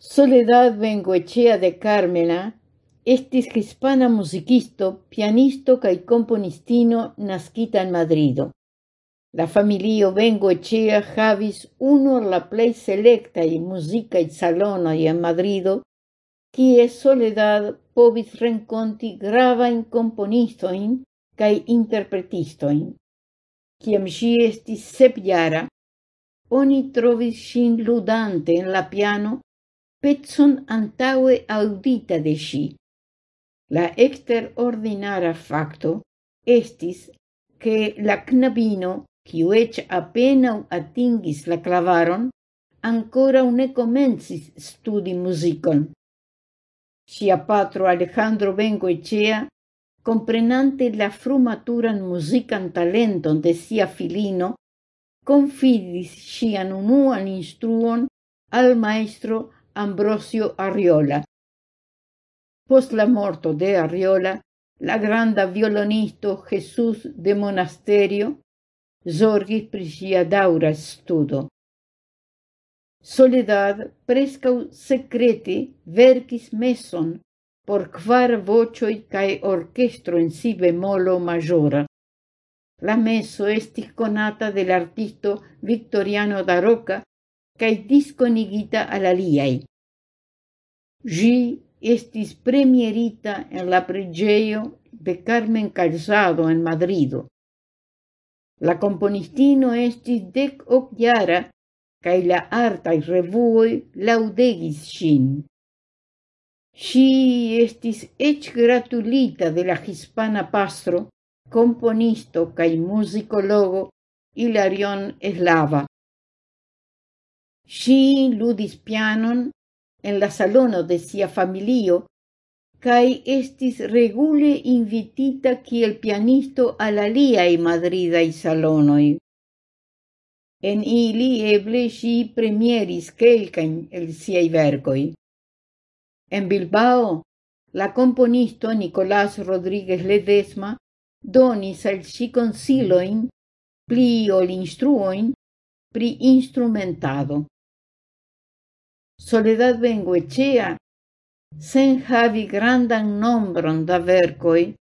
Soledad Bengoechea de Carmela estis hispana musicisto, pianisto kaj componistino nascita en Madrido. La familio Bengoechea havis unu la plej selectaj muzikaj salonoj en Madrido, kie Soledad povis renkonti gravajn komponistojn kaj interpretistojn. Kiam ŝi estis sepjara, oni trovis ŝin ludante en la piano pecon antaue audita de si. La exterordinara facto estis che la knabino, quiu ec apenau atingis la clavaron, ancora une comencis studi musicon. Sia patro Alejandro Bengo Echea, comprenante la frumaturan musican talenton de sia filino, confidis sian unuan instruon al maestro Ambrosio Arriola. Post la morto de Arriola, la granda violonisto Jesús de Monasterio zorgis pri sia daura studo. Soledad prescau secrete verkis meson por kvar vocioi cae orkestro en si bemolo majora. La meso estis conata del artisto Victoriano da Roca cae disconigita al aliai. Gi estis premierita en la pregeio de Carmen Calzado en Madrido. La componistino estis dec hoc cae la artai revuoi laudegis sin. Si estis ec gratulita de la hispana pastro, componisto cae musicologo Hilarion Eslava. Si ludis pianon en la salono de sia familio cae estis regule invitita kiel pianisto al aliaj madridai salonoj. En ili eble si premieris kelkajn el siaj verkoj. En Bilbao, la componisto Nicolás Rodríguez Ledesma donis al si consiloin pli ol instruoin pri instrumentado. Soledad benguechea, sen havi grandan nombron da vercoi,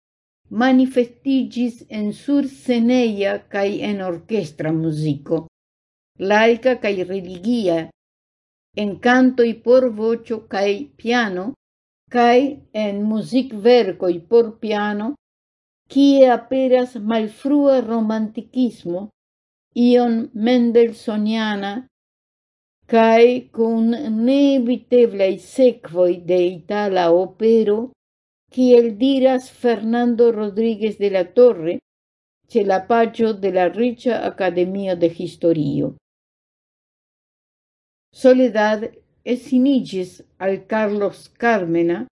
manifestigis en sur surseneia cae en orchestra musico, laica cae religia, en cantoi por vocio cae piano, cae en muzikverkoj por piano, quie aperas malfrua romanticismo, ion Mendelssohniana cae cun neviteblei sequoi de Itala opero, kiel diras Fernando Rodríguez de la Torre, ce de la richa Academia de Historio. Soledad esinigis al Carlos Carmena,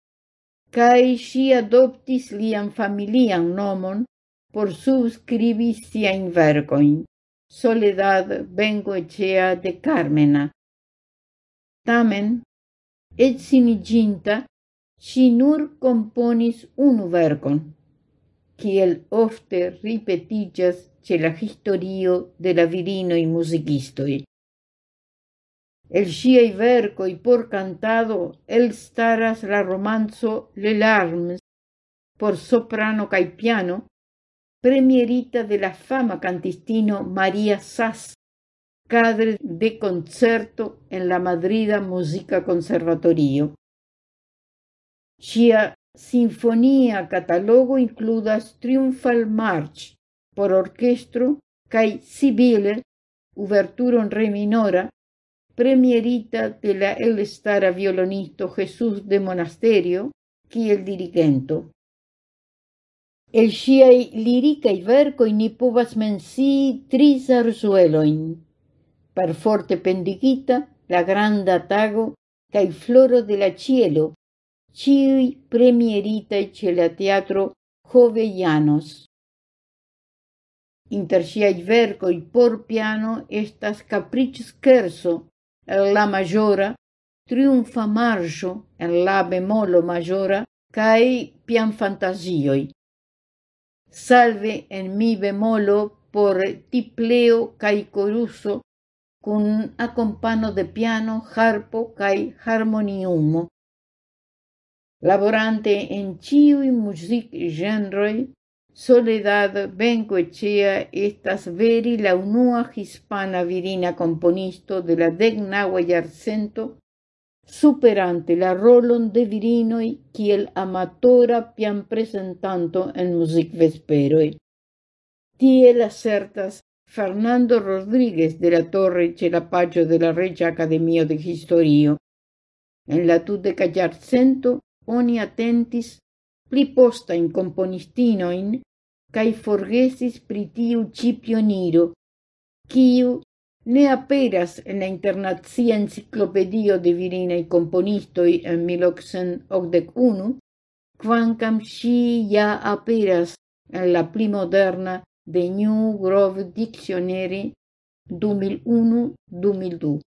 cae si adoptis lian familian nomon por subscribis sia in vergoin. Soledad Bengo Echea de Carmena. Tamen, et siniginta, si nur componis unu vergon, kiel ofte ripetigas ce la historio de la virinoi musicistoi. El siei vercoi por cantado el staras la romanzo Le Larmes por soprano cae piano, premierita de la fama cantistino María Sass cadre de concerto en la Madrida Música Conservatorio. Sia sinfonía catalogo includas Triumphal March por orquestro cae Sibile, uverturo en re minora, premierita de la elstara violonisto Jesús de Monasterio, qui el dirigento. El sciai liricae vercoi ni povas mensi tris arzueloin per forte pendigita la granda tago cae floro de la cielo, ciui premieritae ce la teatro Jovellanos. Inter siai vercoi por piano estas capric scherzo en la majora, triumfa marjo en la bemolo majora, cae pian fantasioi. Salve en mi bemolo por tipleo cae coruso con acompano de piano, harpo kai harmoniumo. Laborante en ciui music genroi, Soledad Bencoechea estas veri la unua hispana virina componisto de la decnaua yarcento, superante la rolon de virinoi kiel amatora pian presentanto en music vesperoi. Tiel acertas Fernando Rodríguez de la Torre ce la paĝo de la Regia Academia de Historio. En la tudeca cento, oni atentis pli postajn componistinoin, cae forgesis pritiu tiu ĉi pioniro, ne aperas en la internazia enciclopedio de virinei componistoi en 1881, quancam si ja aperas en la pli moderna de New Grove Dictionary 2001-2002.